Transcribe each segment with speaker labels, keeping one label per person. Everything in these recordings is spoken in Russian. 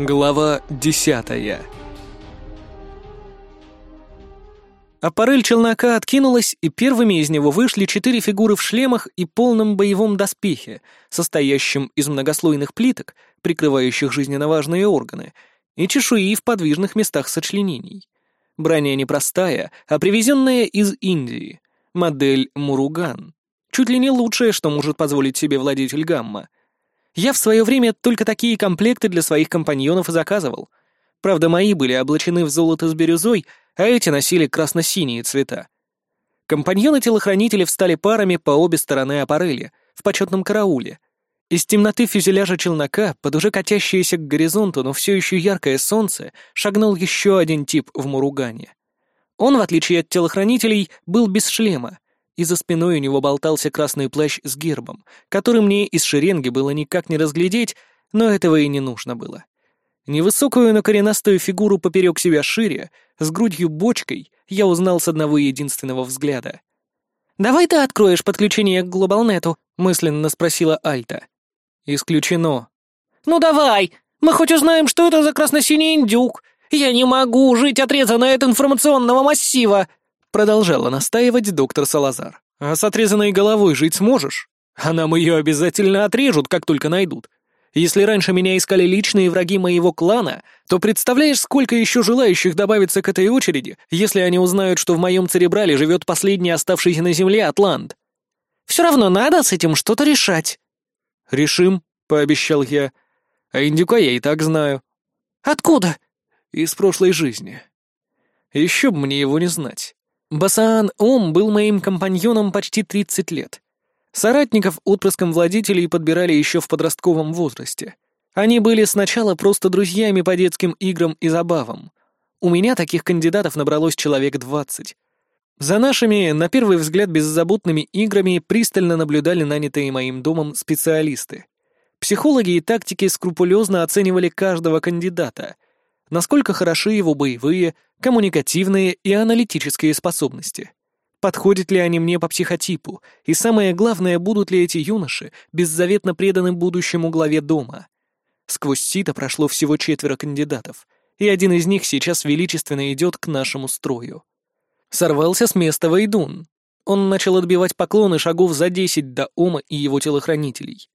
Speaker 1: Глава десятая Аппарель челнока откинулась, и первыми из него вышли четыре фигуры в шлемах и полном боевом доспехе, состоящем из многослойных плиток, прикрывающих жизненно важные органы, и чешуи в подвижных местах сочленений. Броня непростая, а привезенная из Индии. Модель Муруган. Чуть ли не лучшее, что может позволить себе владетель Гамма. Я в свое время только такие комплекты для своих компаньонов и заказывал. Правда, мои были облачены в золото с бирюзой, а эти носили красно-синие цвета. Компаньоны-телохранители встали парами по обе стороны аппарели, в почетном карауле. Из темноты фюзеляжа челнока, под уже катящееся к горизонту, но все еще яркое солнце, шагнул еще один тип в Муругане. Он, в отличие от телохранителей, был без шлема, и за спиной у него болтался красный плащ с гербом, который мне из шеренги было никак не разглядеть, но этого и не нужно было. Невысокую, но коренастую фигуру поперек себя шире, с грудью бочкой, я узнал с одного единственного взгляда. «Давай ты откроешь подключение к глобалнету», — мысленно спросила Альта. «Исключено». «Ну давай! Мы хоть узнаем, что это за красно-синий индюк! Я не могу жить отрезанно от информационного массива!» Продолжала настаивать доктор Салазар. «А с отрезанной головой жить сможешь? А нам ее обязательно отрежут, как только найдут. Если раньше меня искали личные враги моего клана, то представляешь, сколько еще желающих добавится к этой очереди, если они узнают, что в моем церебрале живет последний оставшийся на земле Атлант? Все равно надо с этим что-то решать». «Решим», — пообещал я. «А индюка я и так знаю». «Откуда?» «Из прошлой жизни». «Еще бы мне его не знать». Басаан Ом был моим компаньоном почти 30 лет. Соратников отпрыском владителей подбирали еще в подростковом возрасте. Они были сначала просто друзьями по детским играм и забавам. У меня таких кандидатов набралось человек 20. За нашими, на первый взгляд, беззаботными играми пристально наблюдали нанятые моим домом специалисты. Психологи и тактики скрупулезно оценивали каждого кандидата — насколько хороши его боевые, коммуникативные и аналитические способности. Подходят ли они мне по психотипу, и самое главное, будут ли эти юноши беззаветно преданы будущему главе дома. Сквозь сито прошло всего четверо кандидатов, и один из них сейчас величественно идет к нашему строю. Сорвался с места Вейдун. Он начал отбивать поклоны шагов за десять до Ома и его телохранителей.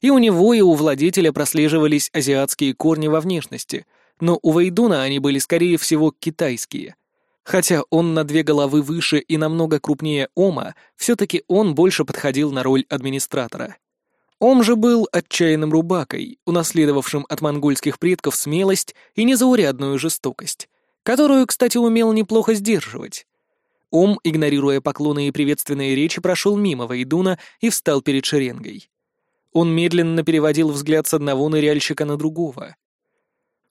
Speaker 1: И у него, и у владетеля прослеживались азиатские корни во внешности — но у Вейдуна они были, скорее всего, китайские. Хотя он на две головы выше и намного крупнее Ома, все-таки он больше подходил на роль администратора. Ом же был отчаянным рубакой, унаследовавшим от монгольских предков смелость и незаурядную жестокость, которую, кстати, умел неплохо сдерживать. Ом, игнорируя поклоны и приветственные речи, прошел мимо Вейдуна и встал перед шеренгой. Он медленно переводил взгляд с одного ныряльщика на другого.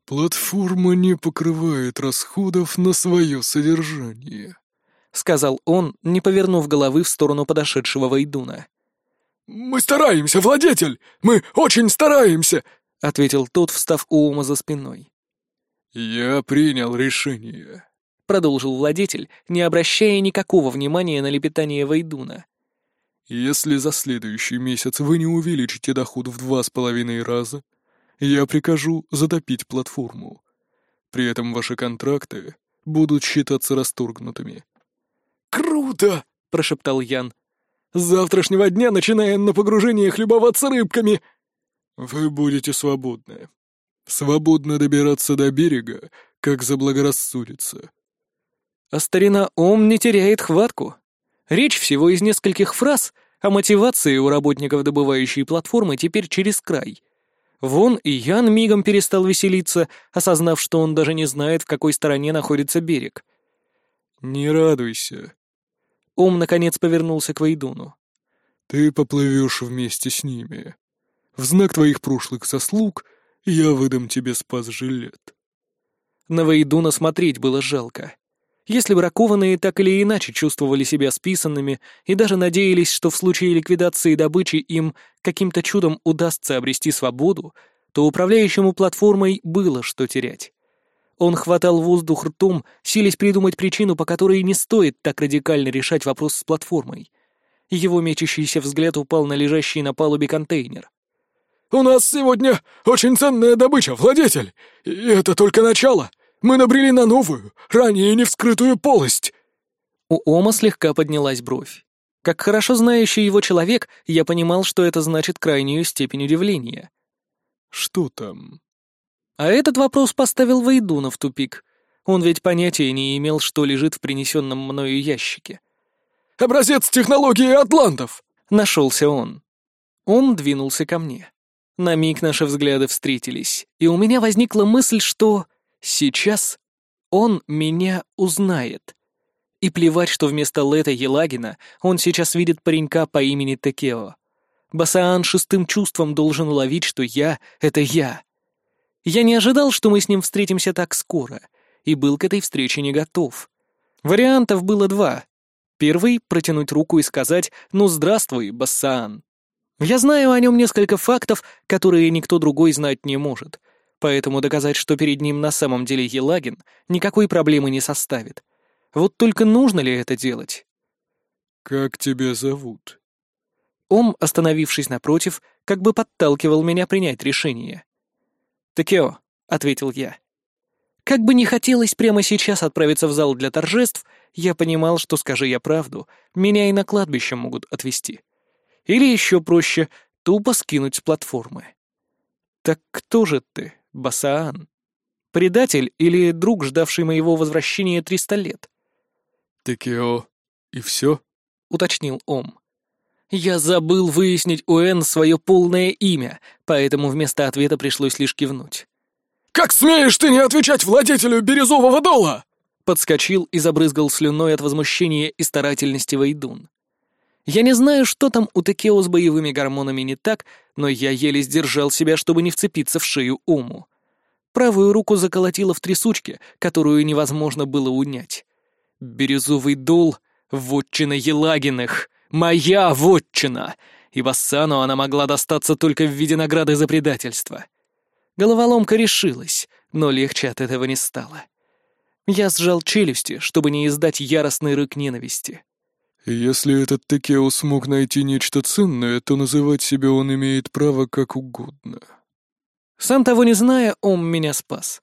Speaker 2: «Платформа не покрывает расходов на свое содержание», — сказал он, не повернув головы в сторону подошедшего Вайдуна. «Мы стараемся, владетель! Мы очень стараемся!» — ответил тот, встав у Ома за спиной. «Я принял решение», — продолжил владетель, не обращая никакого внимания на лепетание Вайдуна. «Если за следующий месяц вы не увеличите доход в два с половиной раза, я прикажу затопить платформу. При этом ваши контракты будут считаться расторгнутыми». «Круто!» — прошептал Ян. «С завтрашнего дня начинаем на погружениях любоваться рыбками!» «Вы будете свободны. Свободно добираться до берега, как заблагорассудится».
Speaker 1: А старина Ом не теряет хватку. Речь всего из нескольких фраз, а мотивации у работников добывающей платформы теперь через край. Вон и Ян мигом перестал веселиться, осознав, что он даже не знает, в какой стороне находится берег.
Speaker 2: «Не радуйся».
Speaker 1: Ом, наконец, повернулся к Вейдуну.
Speaker 2: «Ты поплывешь вместе с ними. В знак твоих прошлых заслуг я выдам тебе спас-жилет».
Speaker 1: На Вейдуна смотреть было жалко. Если бракованные так или иначе чувствовали себя списанными и даже надеялись, что в случае ликвидации добычи им каким-то чудом удастся обрести свободу, то управляющему платформой было что терять. Он хватал воздух ртом, силясь придумать причину, по которой не стоит так радикально решать вопрос с платформой. Его мечущийся взгляд упал на лежащий на палубе контейнер.
Speaker 2: У нас сегодня очень ценная добыча, владетель! И это только начало! Мы набрели на новую, ранее не вскрытую полость!»
Speaker 1: У Ома слегка поднялась бровь. Как хорошо знающий его человек, я понимал, что это значит крайнюю степень удивления.
Speaker 2: «Что там?»
Speaker 1: А этот вопрос поставил Вейдуна в тупик. Он ведь понятия не имел, что лежит в принесенном мною ящике.
Speaker 2: «Образец технологии атлантов!»
Speaker 1: — нашелся он. Он двинулся ко мне. На миг наши взгляды встретились, и у меня возникла мысль, что сейчас он меня узнает. И плевать, что вместо Лета Елагина он сейчас видит паренька по имени Текео. Басаан шестым чувством должен ловить, что я — это я. Я не ожидал, что мы с ним встретимся так скоро, и был к этой встрече не готов. Вариантов было два. Первый — протянуть руку и сказать «Ну, здравствуй, Бассаан». Я знаю о нем несколько фактов, которые никто другой знать не может, поэтому доказать, что перед ним на самом деле Елагин, никакой проблемы не составит. Вот только нужно ли это делать?
Speaker 2: «Как тебя зовут?»
Speaker 1: Ом, остановившись напротив, как бы подталкивал меня принять решение. «Такео», — ответил я. Как бы не хотелось прямо сейчас отправиться в зал для торжеств, я понимал, что, скажи я правду, меня и на кладбище могут отвезти. Или еще проще, тупо скинуть с платформы. Так кто же ты, Басаан? Предатель или друг, ждавший моего возвращения триста лет?
Speaker 2: «Такео, и все?»
Speaker 1: — уточнил Ом. Я забыл выяснить у Эн свое полное имя, поэтому вместо ответа пришлось лишь кивнуть.
Speaker 2: «Как смеешь ты не отвечать владетелю бирюзового дола?»
Speaker 1: Подскочил и забрызгал слюной от возмущения и старательности Вейдун. Я не знаю, что там у Текео с боевыми гормонами не так, но я еле сдержал себя, чтобы не вцепиться в шею Уму. Правую руку заколотило в трясучке, которую невозможно было унять. Бирюзовый дол — вотчина Елагиных — Моя вотчина! И Вассану она могла достаться только в виде награды за предательство. Головоломка решилась, но легче от этого не стало. Я сжал челюсти, чтобы не издать яростный рык ненависти.
Speaker 2: «Если этот Текео смог найти нечто ценное, то называть себя он имеет право как угодно».
Speaker 1: Сам того не зная, он меня спас.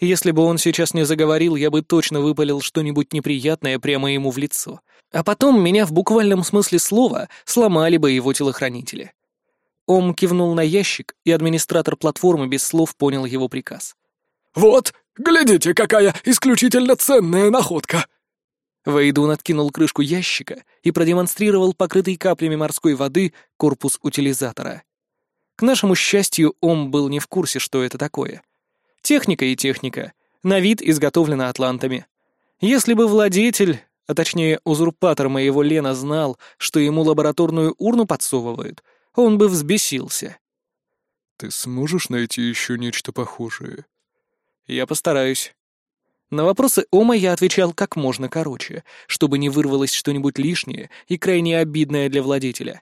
Speaker 1: Если бы он сейчас не заговорил, я бы точно выпалил что-нибудь неприятное прямо ему в лицо — а потом меня в буквальном смысле слова сломали бы его телохранители. Ом кивнул на ящик, и администратор платформы без слов понял его приказ.
Speaker 2: «Вот, глядите, какая исключительно ценная находка!»
Speaker 1: Вейдун откинул крышку ящика и продемонстрировал покрытый каплями морской воды корпус утилизатора. К нашему счастью, Ом был не в курсе, что это такое. Техника и техника. На вид изготовлена атлантами. Если бы владетель, а точнее узурпатор моего Лена знал, что ему лабораторную урну подсовывают, он бы взбесился.
Speaker 2: «Ты сможешь найти еще нечто похожее?»
Speaker 1: «Я постараюсь». На вопросы Ома я отвечал как можно короче, чтобы не вырвалось что-нибудь лишнее и крайне обидное для владетеля.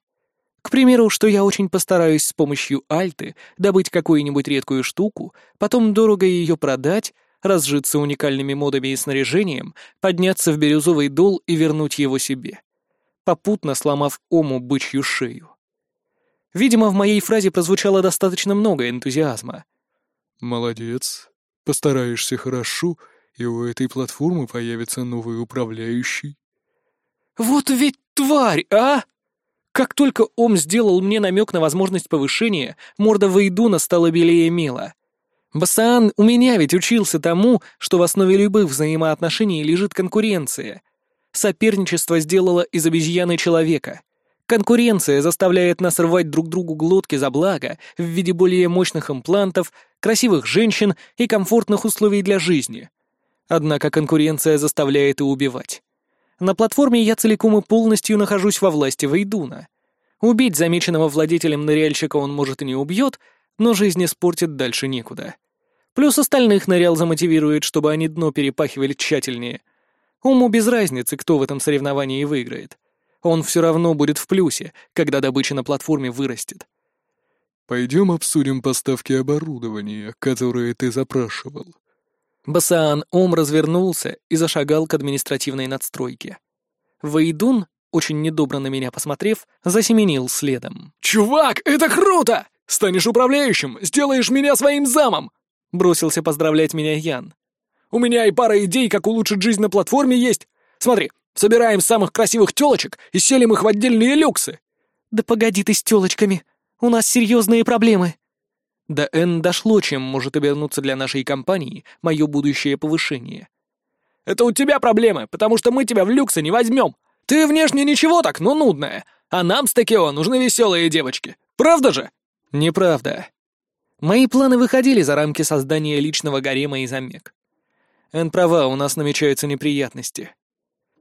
Speaker 1: К примеру, что я очень постараюсь с помощью альты добыть какую-нибудь редкую штуку, потом дорого ее продать, разжиться уникальными модами и снаряжением, подняться в бирюзовый дол и вернуть его себе, попутно сломав ому бычью шею. Видимо, в моей фразе прозвучало достаточно много энтузиазма.
Speaker 2: «Молодец. Постараешься хорошо, и у этой платформы появится новый управляющий».
Speaker 1: «Вот ведь тварь, а!» Как только Ом сделал мне намек на возможность повышения, морда Вейдуна стала белее мела. Басаан у меня ведь учился тому, что в основе любых взаимоотношений лежит конкуренция. Соперничество сделало из обезьяны человека. Конкуренция заставляет нас рвать друг другу глотки за благо в виде более мощных имплантов, красивых женщин и комфортных условий для жизни. Однако конкуренция заставляет и убивать. На платформе я целиком и полностью нахожусь во власти Вейдуна. Убить замеченного владетелем ныряльщика он, может, и не убьет, но жизнь испортит дальше некуда. Плюс остальных нырял замотивирует, чтобы они дно перепахивали тщательнее. Уму без разницы, кто в этом соревновании выиграет. Он все равно будет в плюсе, когда добыча на платформе вырастет.
Speaker 2: «Пойдем обсудим поставки оборудования, которые ты запрашивал».
Speaker 1: Басаан Ом развернулся и зашагал к административной надстройке. Вейдун, очень недобро на меня посмотрев, засеменил следом.
Speaker 2: «Чувак, это круто! Станешь управляющим, сделаешь меня своим замом!» — бросился поздравлять меня Ян. «У меня и пара идей, как улучшить жизнь на платформе есть. Смотри, собираем самых красивых тёлочек и селим их в отдельные люксы».
Speaker 1: «Да погоди ты с тёлочками, у нас серьезные проблемы». До Н дошло, чем может обернуться для нашей компании мое будущее повышение.
Speaker 2: «Это у тебя проблемы, потому что мы тебя в люксы не возьмем. Ты внешне ничего так, но нудная. А нам с Текео нужны веселые девочки. Правда же?»
Speaker 1: Неправда. Мои планы выходили за рамки создания личного гарема и замек. Эн права, у нас намечаются неприятности.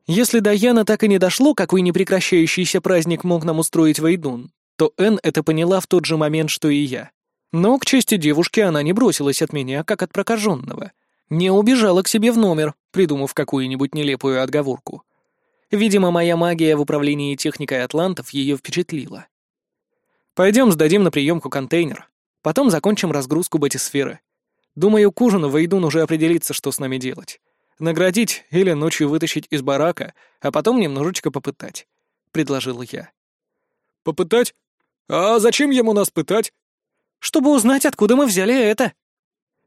Speaker 1: Если до Яна так и не дошло, какой непрекращающийся праздник мог нам устроить Вейдун, то Эн это поняла в тот же момент, что и я. Но, к чести девушки, она не бросилась от меня, как от прокаженного. Не убежала к себе в номер, придумав какую-нибудь нелепую отговорку. Видимо, моя магия в управлении техникой атлантов ее впечатлила. Пойдем сдадим на приемку контейнер. Потом закончим разгрузку батисферы. Думаю, к ужину Вейдун уже определится, что с нами делать. Наградить или ночью вытащить из барака, а потом немножечко попытать», — предложил я.
Speaker 2: «Попытать? А зачем ему нас пытать?»
Speaker 1: «Чтобы узнать, откуда мы взяли это».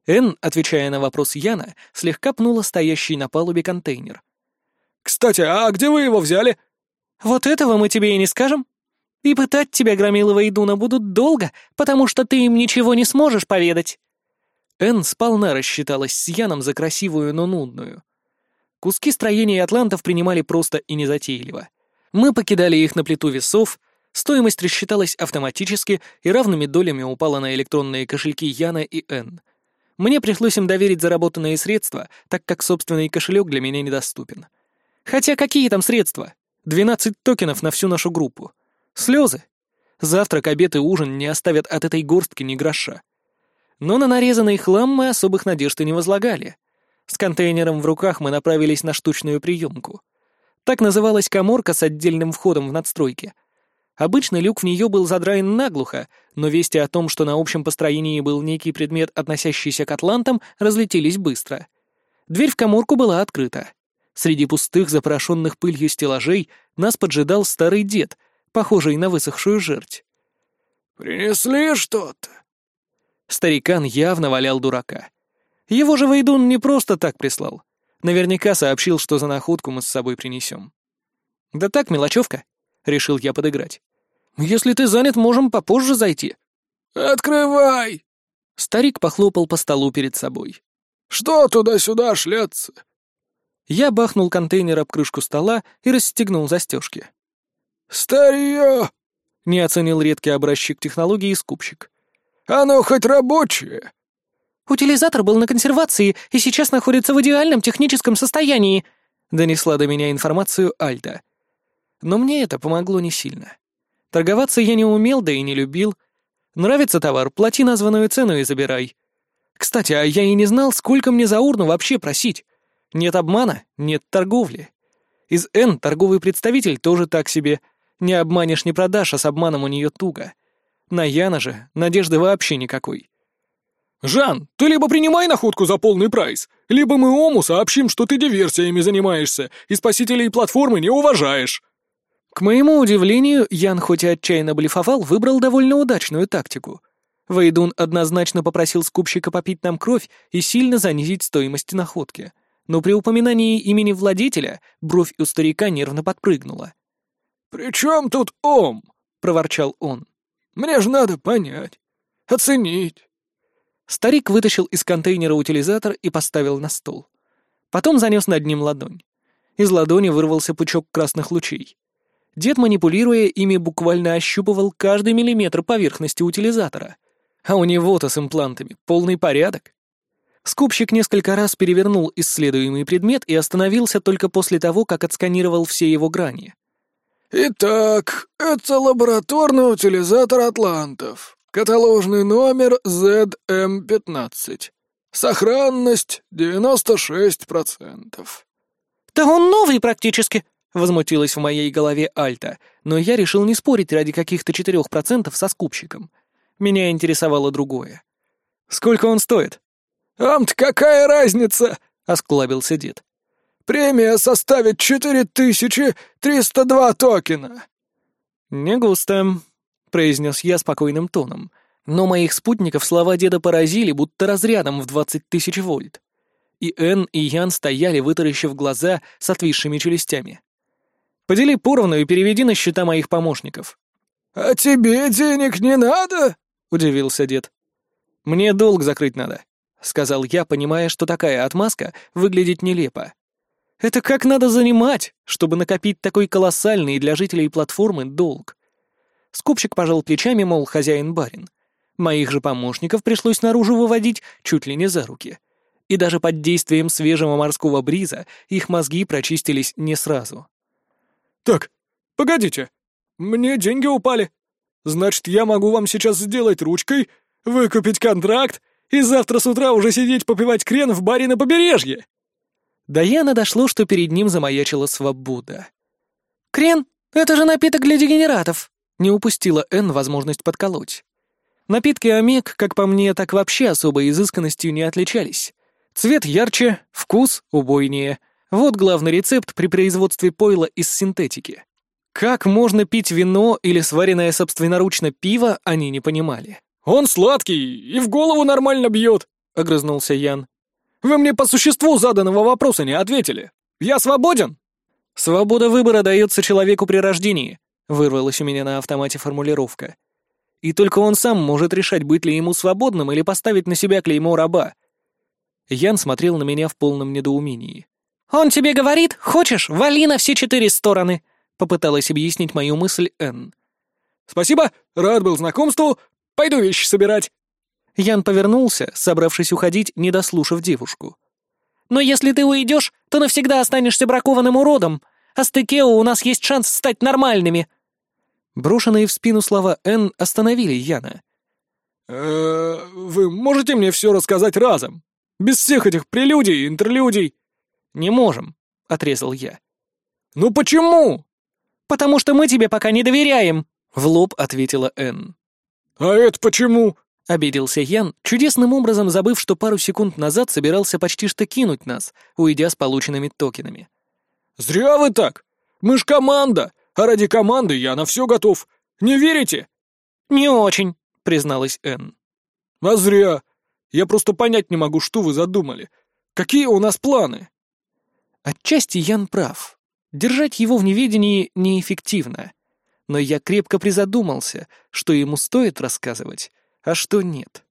Speaker 1: Эн, отвечая на вопрос Яна, слегка пнула стоящий на палубе контейнер.
Speaker 2: «Кстати, а где вы его взяли?»
Speaker 1: «Вот этого мы тебе и не скажем», и пытать тебя, Громилова и Дуна, будут долго, потому что ты им ничего не сможешь поведать». Энн сполна рассчиталась с Яном за красивую, но нудную. Куски строения атлантов принимали просто и незатейливо. Мы покидали их на плиту весов, стоимость рассчиталась автоматически и равными долями упала на электронные кошельки Яна и Энн. Мне пришлось им доверить заработанные средства, так как собственный кошелек для меня недоступен. Хотя какие там средства? 12 токенов на всю нашу группу. Слезы. Завтрак, обед и ужин не оставят от этой горстки ни гроша. Но на нарезанный хлам мы особых надежд и не возлагали. С контейнером в руках мы направились на штучную приемку. Так называлась коморка с отдельным входом в надстройке. Обычно люк в нее был задраен наглухо, но вести о том, что на общем построении был некий предмет, относящийся к атлантам, разлетелись быстро. Дверь в коморку была открыта. Среди пустых, запорошенных пылью стеллажей нас поджидал старый дед — похожий на высохшую жерть.
Speaker 2: «Принесли что-то?»
Speaker 1: Старикан явно валял дурака. Его же Вейдун не просто так прислал. Наверняка сообщил, что за находку мы с собой принесем. «Да так, мелочевка», — решил я подыграть. «Если ты занят, можем попозже зайти».
Speaker 2: «Открывай!»
Speaker 1: Старик похлопал по столу перед собой.
Speaker 2: «Что туда-сюда шляться?»
Speaker 1: Я бахнул контейнер об крышку стола и расстегнул застежки.
Speaker 2: «Старье!»
Speaker 1: — не оценил редкий образчик технологии скупщик.
Speaker 2: «Оно хоть рабочее!»
Speaker 1: «Утилизатор был на консервации и сейчас находится в идеальном техническом состоянии», — донесла до меня информацию Альта. Но мне это помогло не сильно. Торговаться я не умел, да и не любил. Нравится товар, плати названную цену и забирай. Кстати, а я и не знал, сколько мне за урну вообще просить. Нет обмана, нет торговли. Из Н торговый представитель тоже так себе — не обманешь, не продашь, а с обманом у нее туго. На Яна же надежды вообще никакой.
Speaker 2: «Жан, ты либо принимай находку за полный прайс, либо мы Ому сообщим, что ты диверсиями занимаешься и спасителей платформы не уважаешь».
Speaker 1: К моему удивлению, Ян хоть и отчаянно блефовал, выбрал довольно удачную тактику. Вейдун однозначно попросил скупщика попить нам кровь и сильно занизить стоимость находки. Но при упоминании имени владетеля бровь у старика нервно подпрыгнула.
Speaker 2: «При чем тут Ом?» — проворчал он. «Мне же надо понять, оценить».
Speaker 1: Старик вытащил из контейнера утилизатор и поставил на стол. Потом занес над ним ладонь. Из ладони вырвался пучок красных лучей. Дед, манипулируя ими, буквально ощупывал каждый миллиметр поверхности утилизатора. А у него-то с имплантами полный порядок. Скупщик несколько раз перевернул исследуемый предмет и остановился только после того, как отсканировал все его грани.
Speaker 2: «Итак, это лабораторный утилизатор атлантов. Каталожный номер ZM15. Сохранность 96%.
Speaker 1: «Да он новый практически!» — возмутилась в моей голове Альта, но я решил не спорить ради каких-то 4% со скупщиком. Меня интересовало другое. «Сколько он стоит?»
Speaker 2: «Ам-то какая разница?» — осклабился дед. Премия составит 4302 токена!»
Speaker 1: «Не густо», — произнес я спокойным тоном, Но моих спутников слова деда поразили, будто разрядом в двадцать тысяч вольт. И Энн, и Ян стояли, вытаращив глаза с отвисшими челюстями. «Подели поровну и переведи на счета моих помощников».
Speaker 2: «А тебе денег не надо?» — удивился дед.
Speaker 1: «Мне долг закрыть надо», — сказал я, понимая, что такая отмазка выглядит нелепо. «Это как надо занимать, чтобы накопить такой колоссальный для жителей платформы долг?» Скупщик пожал плечами, мол, хозяин-барин. Моих же помощников пришлось наружу выводить чуть ли не за руки. И даже под действием свежего морского бриза их мозги прочистились не сразу.
Speaker 2: «Так, погодите. Мне деньги упали. Значит, я могу вам сейчас сделать ручкой, выкупить контракт и завтра с утра уже сидеть попивать крен в баре на побережье!»
Speaker 1: До Яна дошло, что перед ним замаячила свобода. «Крен — это же напиток для дегенератов!» Не упустила Энн возможность подколоть. Напитки Омег, как по мне, так вообще особой изысканностью не отличались. Цвет ярче, вкус убойнее. Вот главный рецепт при производстве пойла из синтетики. Как можно пить вино или сваренное собственноручно пиво, они не понимали.
Speaker 2: «Он сладкий и в голову нормально бьет», — огрызнулся Ян. «Вы мне по существу заданного вопроса не ответили. Я свободен?»
Speaker 1: «Свобода выбора дается человеку при рождении», Вырвалась у меня на автомате формулировка. И только он сам может решать, быть ли ему свободным или поставить на себя клеймо раба. Ян смотрел на меня в полном недоумении. «Он тебе говорит, хочешь, вали на все четыре стороны», — попыталась объяснить мою мысль Энн.
Speaker 2: «Спасибо, рад был знакомству, пойду вещи собирать».
Speaker 1: Ян повернулся, собравшись уходить, не дослушав девушку. «Но если ты уйдешь, то навсегда останешься бракованным уродом, а с Текео у нас есть шанс стать нормальными», Брошенные в спину слова Н остановили Яна.
Speaker 2: «Э, «Вы можете мне все рассказать разом? Без всех этих прелюдий, интерлюдий?»
Speaker 1: «Не можем», — отрезал я.
Speaker 2: «Ну почему?»
Speaker 1: «Потому что мы тебе пока не доверяем», — в лоб ответила Н.
Speaker 2: «А это почему?»
Speaker 1: — обиделся Ян, чудесным образом забыв, что пару секунд назад собирался почти что кинуть нас, уйдя с полученными токенами.
Speaker 2: «Зря вы так! Мы ж команда! А ради команды я на все готов. Не верите?»
Speaker 1: «Не очень», — призналась Энн.
Speaker 2: «А зря. Я просто понять не могу, что вы задумали. Какие у нас планы?»
Speaker 1: Отчасти Ян прав. Держать его в неведении неэффективно. Но я крепко призадумался, что ему стоит рассказывать, а что нет.